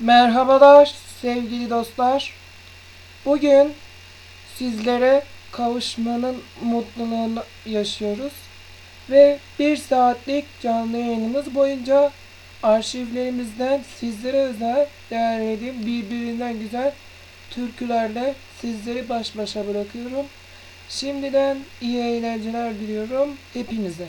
Merhabalar sevgili dostlar. Bugün sizlere kavuşmanın mutluluğunu yaşıyoruz. Ve bir saatlik canlı yayınımız boyunca arşivlerimizden sizlere özel değerlediğim birbirinden güzel türkülerle sizleri baş başa bırakıyorum. Şimdiden iyi eğlenceler diliyorum hepinize.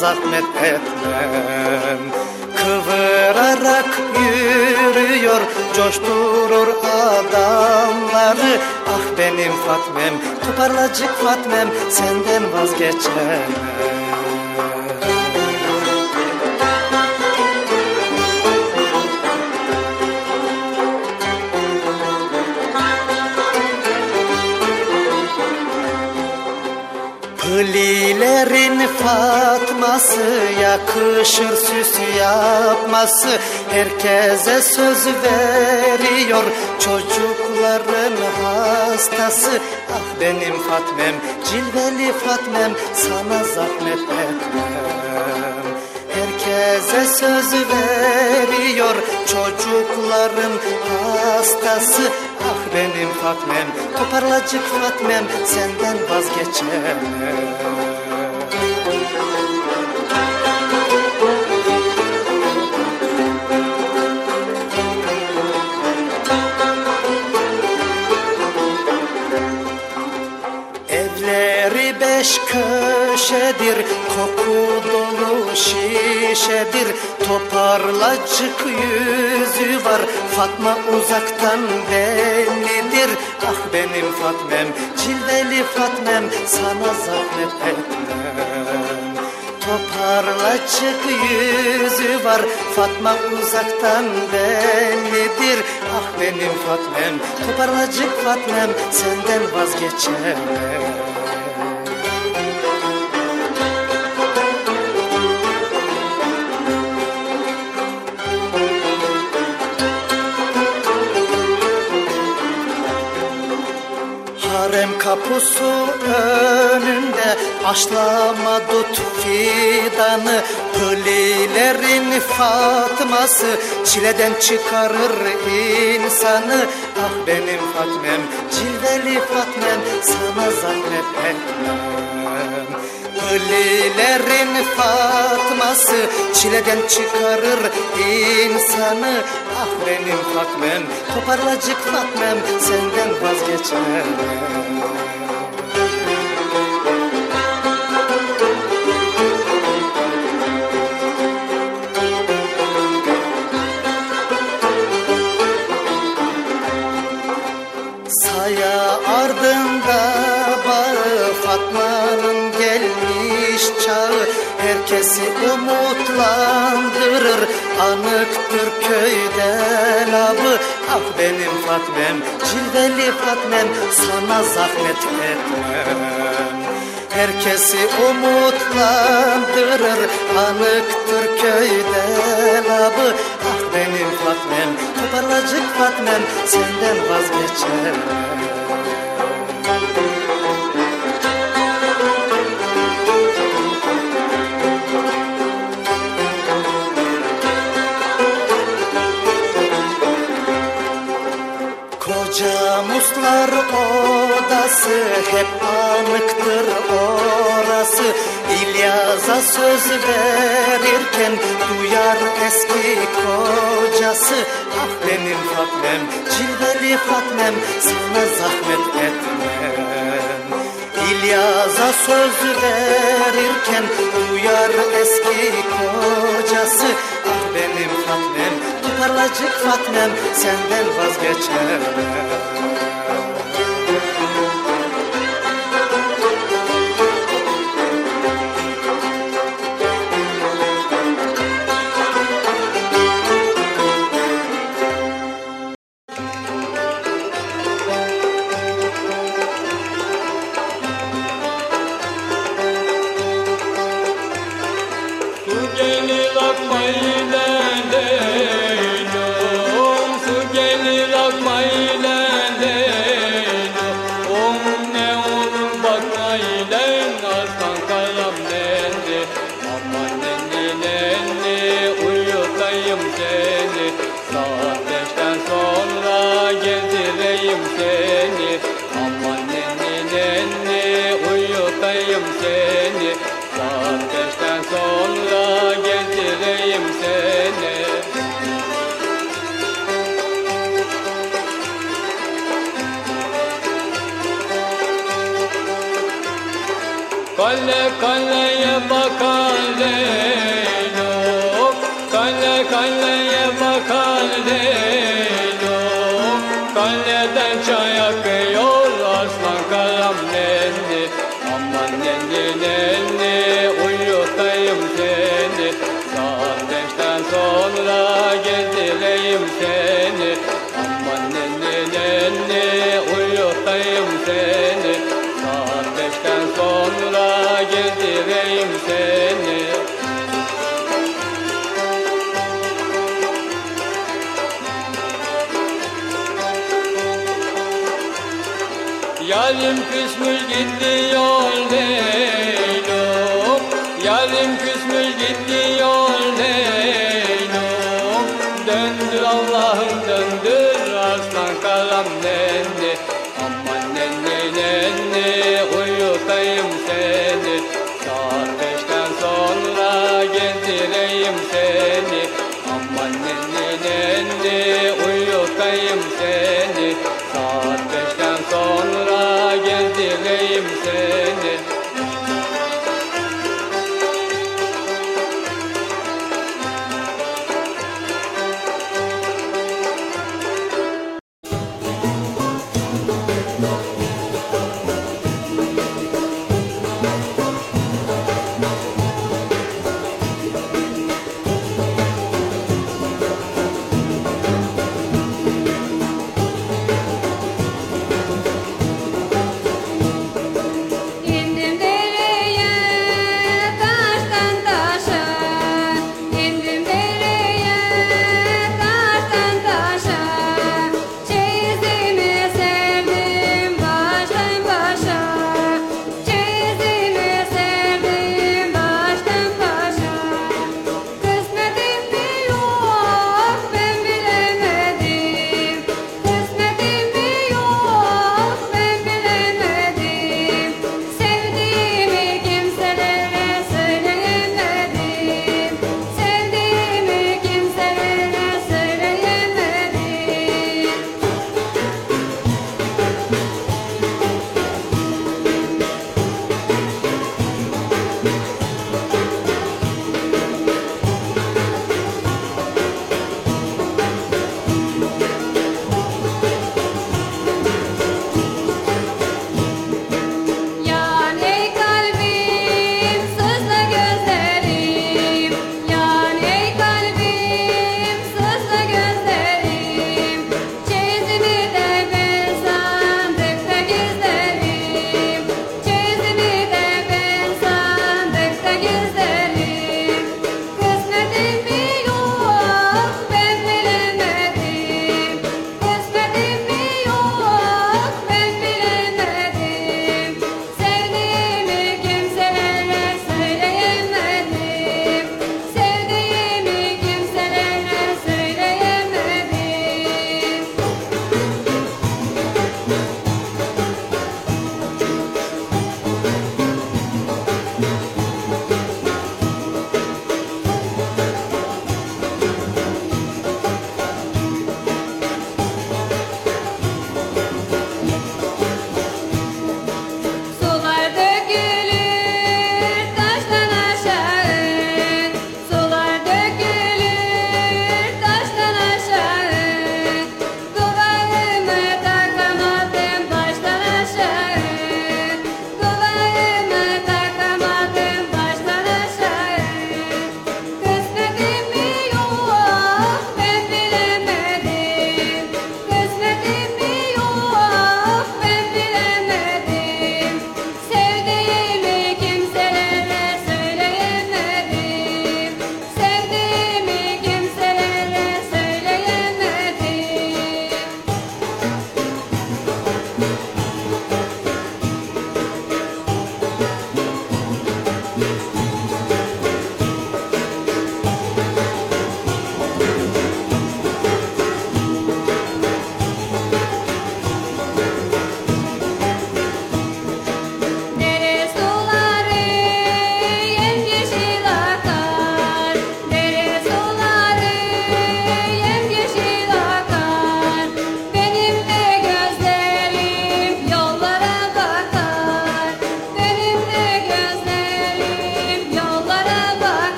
Zahmet etmem. Kıvırarak yürüyor Coşturur adamları. Ah benim Fatmem Toparlacık Fatmem Senden vazgeçemem Hılilerin Fatması yakışır süs yapması. Herkese söz veriyor çocukların hastası. Ah benim Fatmem cilveli Fatmem sana zahmet etmem. Herkese söz veriyor çocukların hastası benim Fatmem toparlacık Fatmem senden vazgeçemem. Evleri beş köşedir Koku dolu şişedir Toparlacık yüzü var. Fatma uzaktan bellidir. Ah benim Fatmem Cilveli Fatmem Sana zahmet etmem. Toparlacık yüzü var. Fatma uzaktan bellidir. Ah benim Fatmem Toparlacık Fatmem Senden vazgeçemem kapusu önünde Aşlama tut fidanı. Hılilerin Fatması Çileden çıkarır insanı. Ah benim Fatmem Cilveli Fatmem Sana zahmet etmem Hılilerin Fatması çileden çıkarır insanı Ah benim Fatmem toparlacık Fatmem senden vazgeçemem Anıktır köyde labı Ah benim Fatmem, cilveli Fatmem Sana zahmet etmem. Herkesi umutlandırır Anıktır köyde labı Ah benim Fatmem Toparlacık Fatmem Senden vazgeçemem odası hep anıktır orası İlyas'a söz verirken duyar eski kocası. Ah benim Fatmem, cilveli Fatmem sana zahmet etmem. İlyas'a söz verirken duyar eski kocası. Ah benim Fatmem, toparlacık Fatmem senden vazgeçemem aslan karam nenni Aman nenni nenni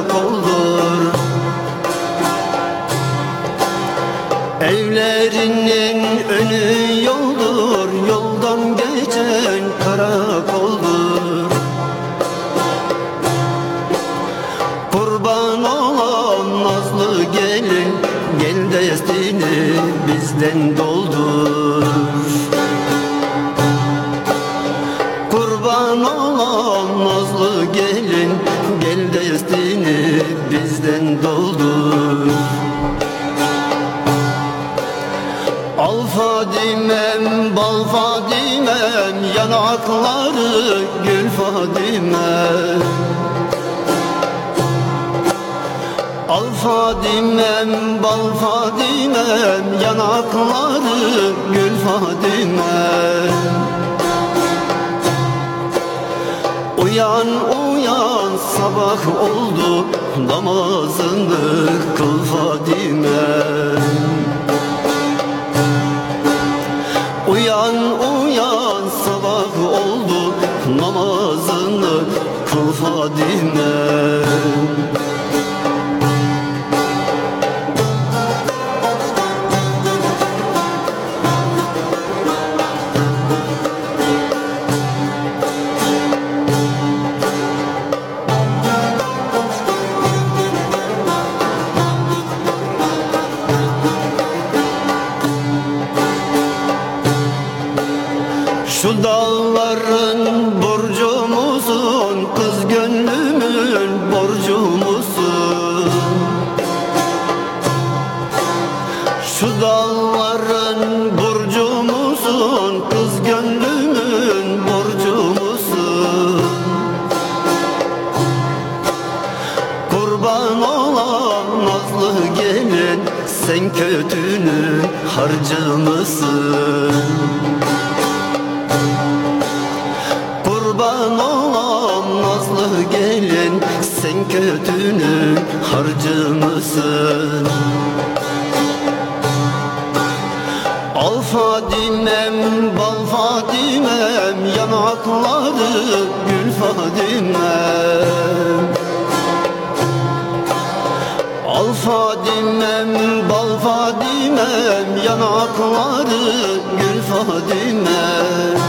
karakoldur Evlerinin Fadimem Al Fadimem, bal Fadimem Yanakları gül Fadimem Uyan uyan sabah oldu Namazını kıl Fadimem Uyan uyan Fadime kötünün harcı mısın Kurban olan nazlı gelin Sen kötünün harcı mısın? Al Fadimem, bal Fadimem Yanakları gül Fadimem Fadimem Yanakları gül Fadimem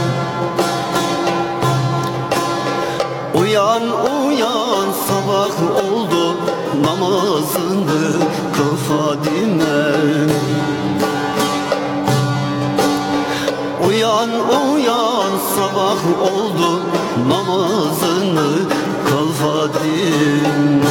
Uyan uyan sabah oldu namazını kıl Fadime. Uyan uyan sabah oldu namazını kıl Fadime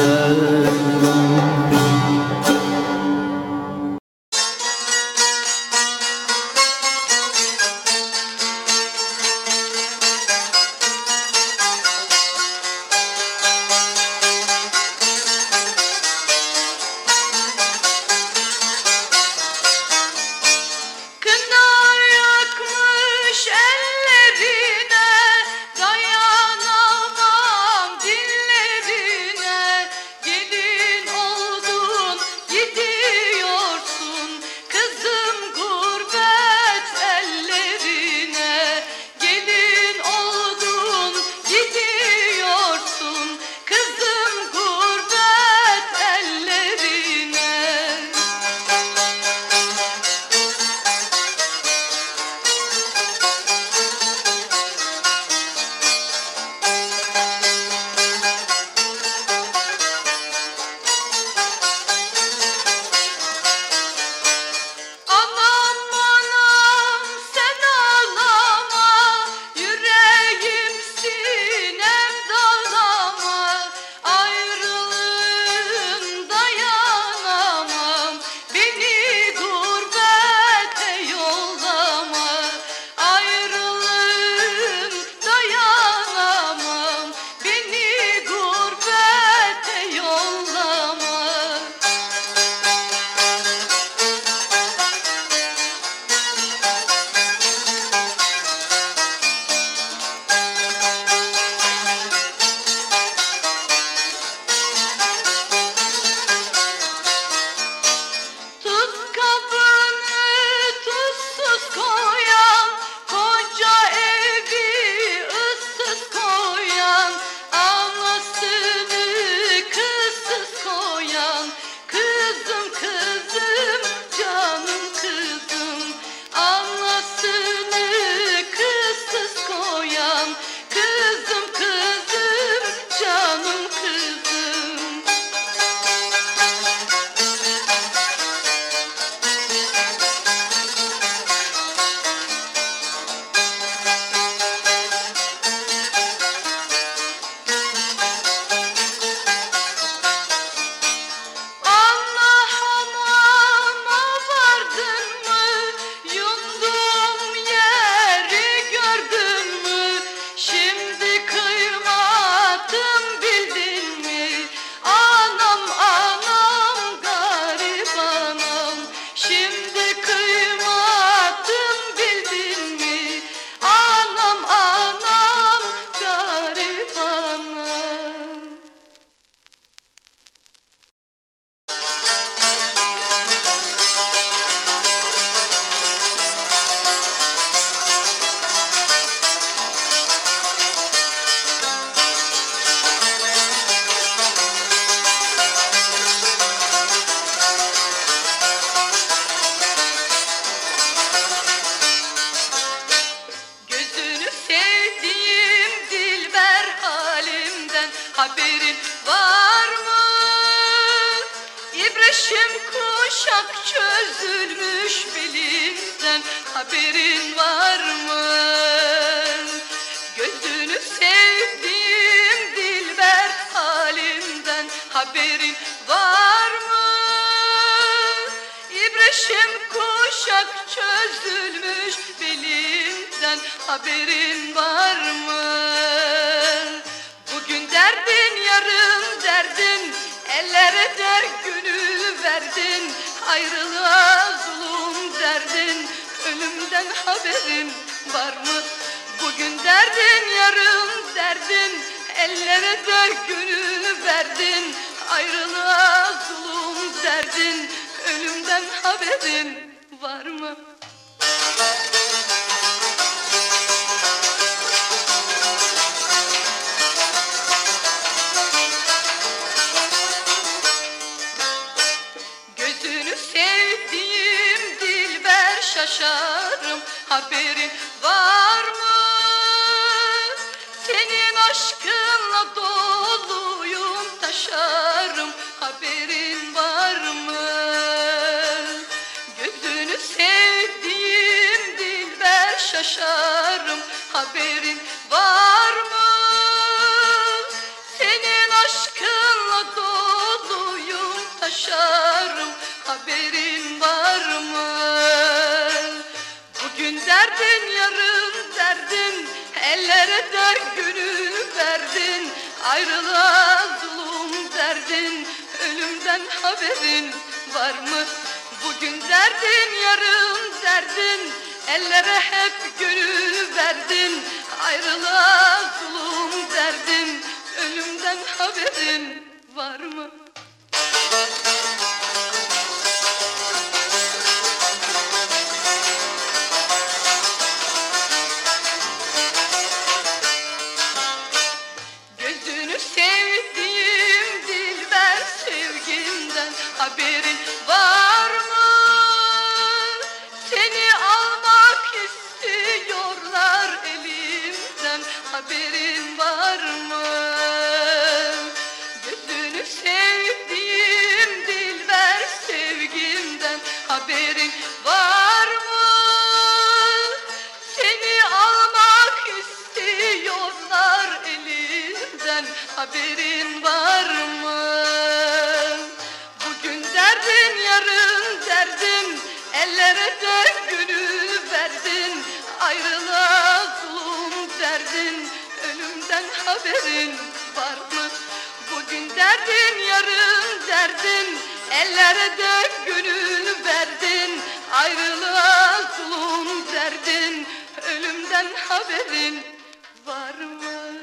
İbreşim var mı? İbreşim kuşak çözülmüş bilimden haberin var mı? Gözünü sevdiğim dilber halimden haberin var mı? İbreşim kuşak çözülmüş bilimden haberin var mı? Derdin yarın derdin Ellere de gönül verdin Ayrılığa zulüm derdin Ölümden haberin var mı? Bugün derdin yarın derdin Ellere de gönül verdin Ayrılığa zulüm derdin Ölümden haberin var mı? Haberin var mı? Senin aşkınla doluyum taşarım Haberin var mı? Gözünü sevdiğim dilber şaşarım Haberin var mı? Senin aşkınla doluyum taşarım Haberin derdin yarın derdin Ellere de gönül verdin Ayrılığa zulüm derdin Ölümden haberin var mı? Bugün derdin yarın derdin Ellere hep gönül verdin Ayrılığa zulüm derdin Ölümden haberin var mı? Haberin var mı? Bugün derdin yarın derdin Ellere de gönül verdin Ayrılığa zulüm derdin Ölümden haberin var mı?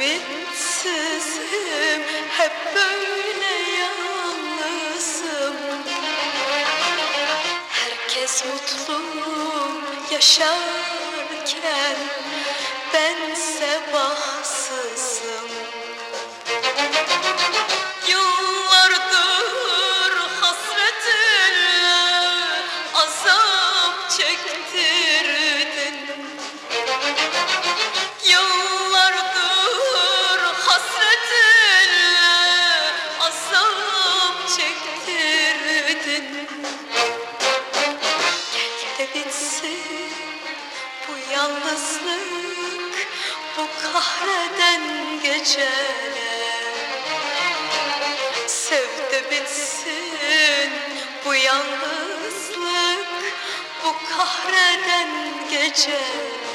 Ümitsizim, hep böyle yalnızım. Herkes mutlu yaşarken Ben sebahsızım yalnızlık bu kahreden gecele. Sevde bitsin bu yalnızlık bu kahreden gecele.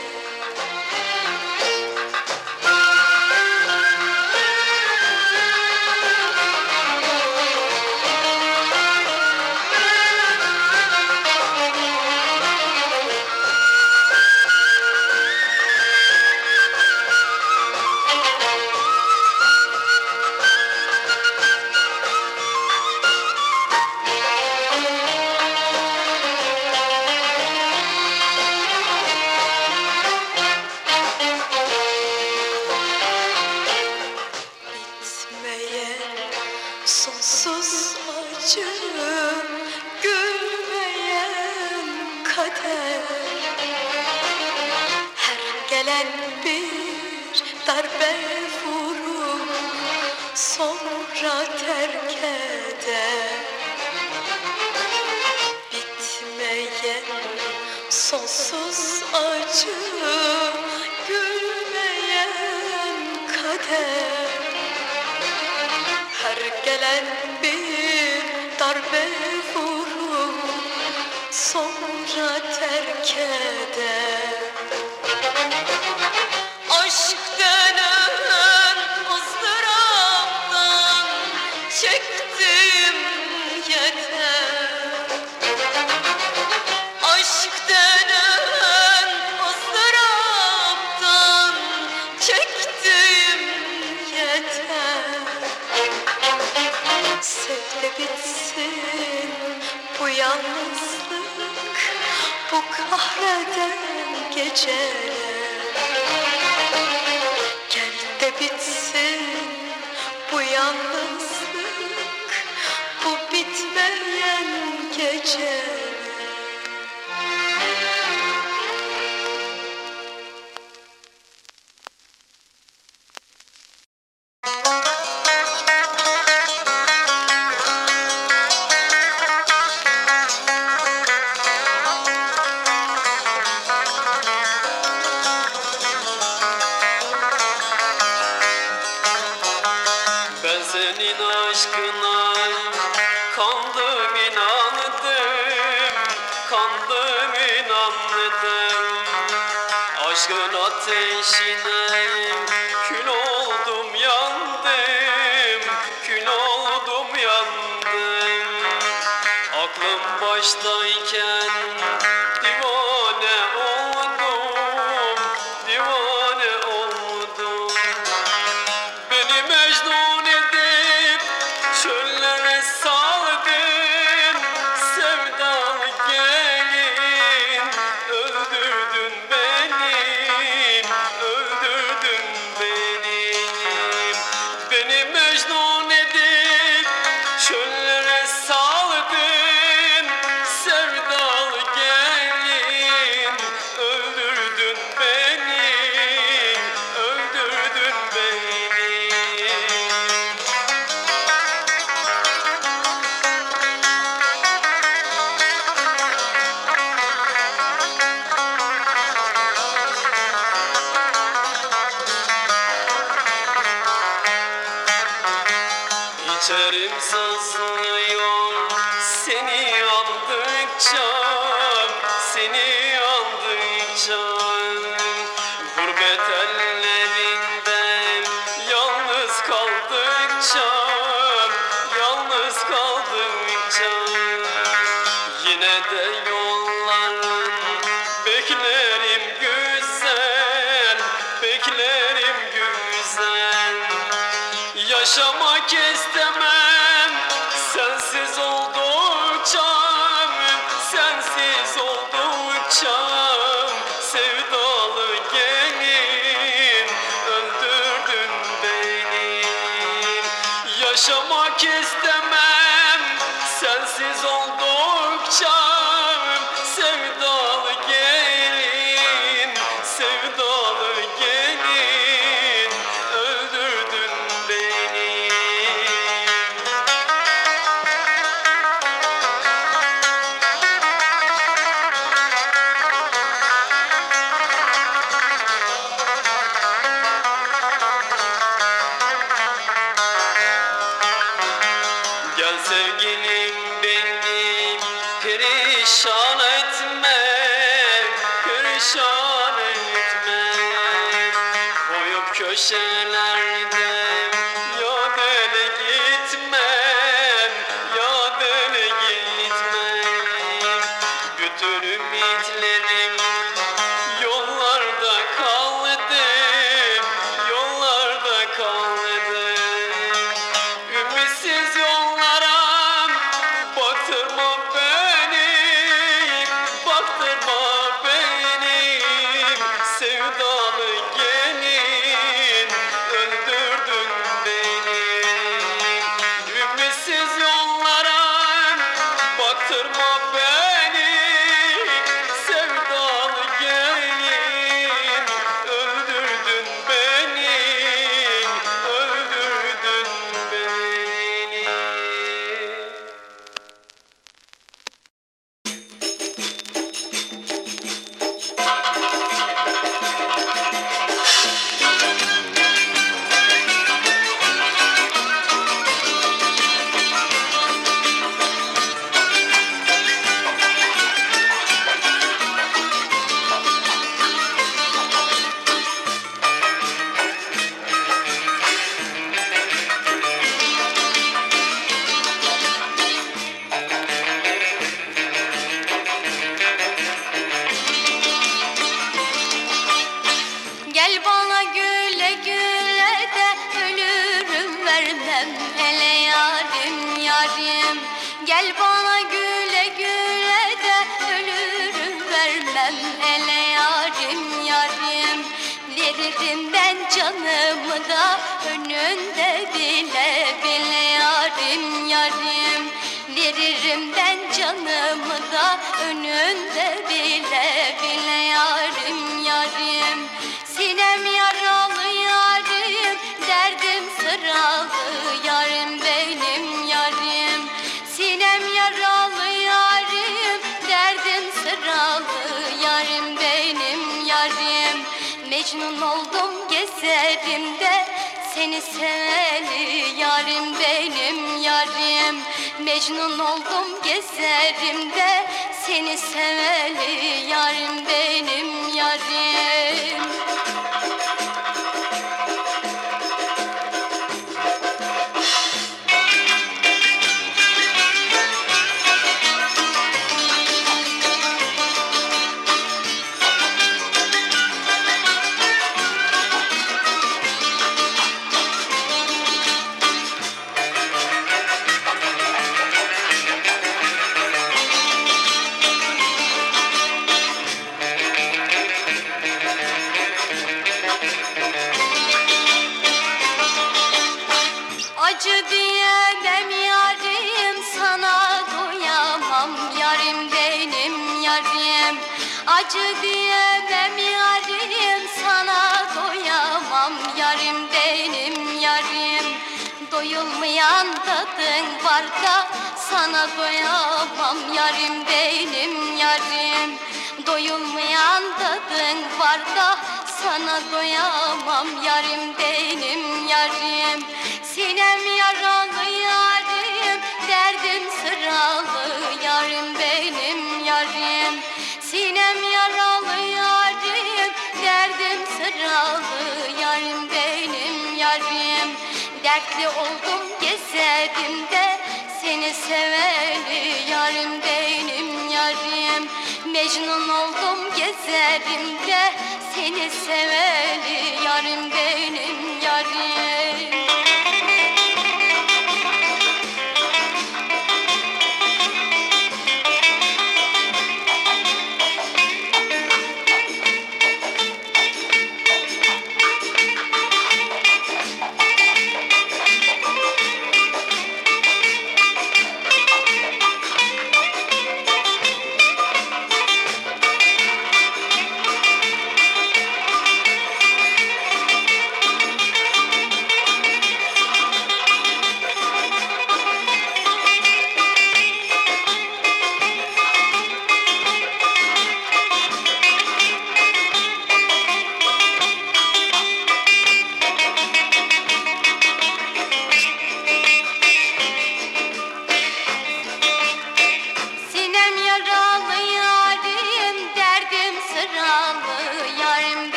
Sonsuz acı gülmeyen kader. Her gelen bir darbe vurur sonra terk eder. Bitmeyen sonsuz acı gülmeyen kader. Her gelen bir darbe vurur Sonra terk eder. ah neden geçer Gel de bitsin bu yalnızlık Bu bitmeyen gece Senin aşkına kandım inandım Kandım inandım. Aşkın ateşi Yine de yollar beklerim güzel Beklerim güzel. Yaşamayı Mecnun oldum gezerimde seni seveli yarim benim yarim. Mecnun oldum gezerimde seni seveli yarim benim yarim sana doyamam yarim benim yarim. Doyulmayan tadın var da sana doyamam yarim benim yarim. Sinem yaralı yarim derdim sıralı yarim benim yarim. Sinem yaralı yarim derdim sıralı yarim benim yarim. Dertli oldum gezerim de seni seveli yarim benim yarim Mecnun oldum gezerim de seni seveli yarim benim yarim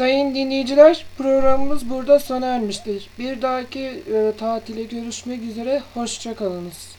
Sayın dinleyiciler programımız burada sona ermiştir. Bir dahaki e, tatile görüşmek üzere. Hoşçakalınız.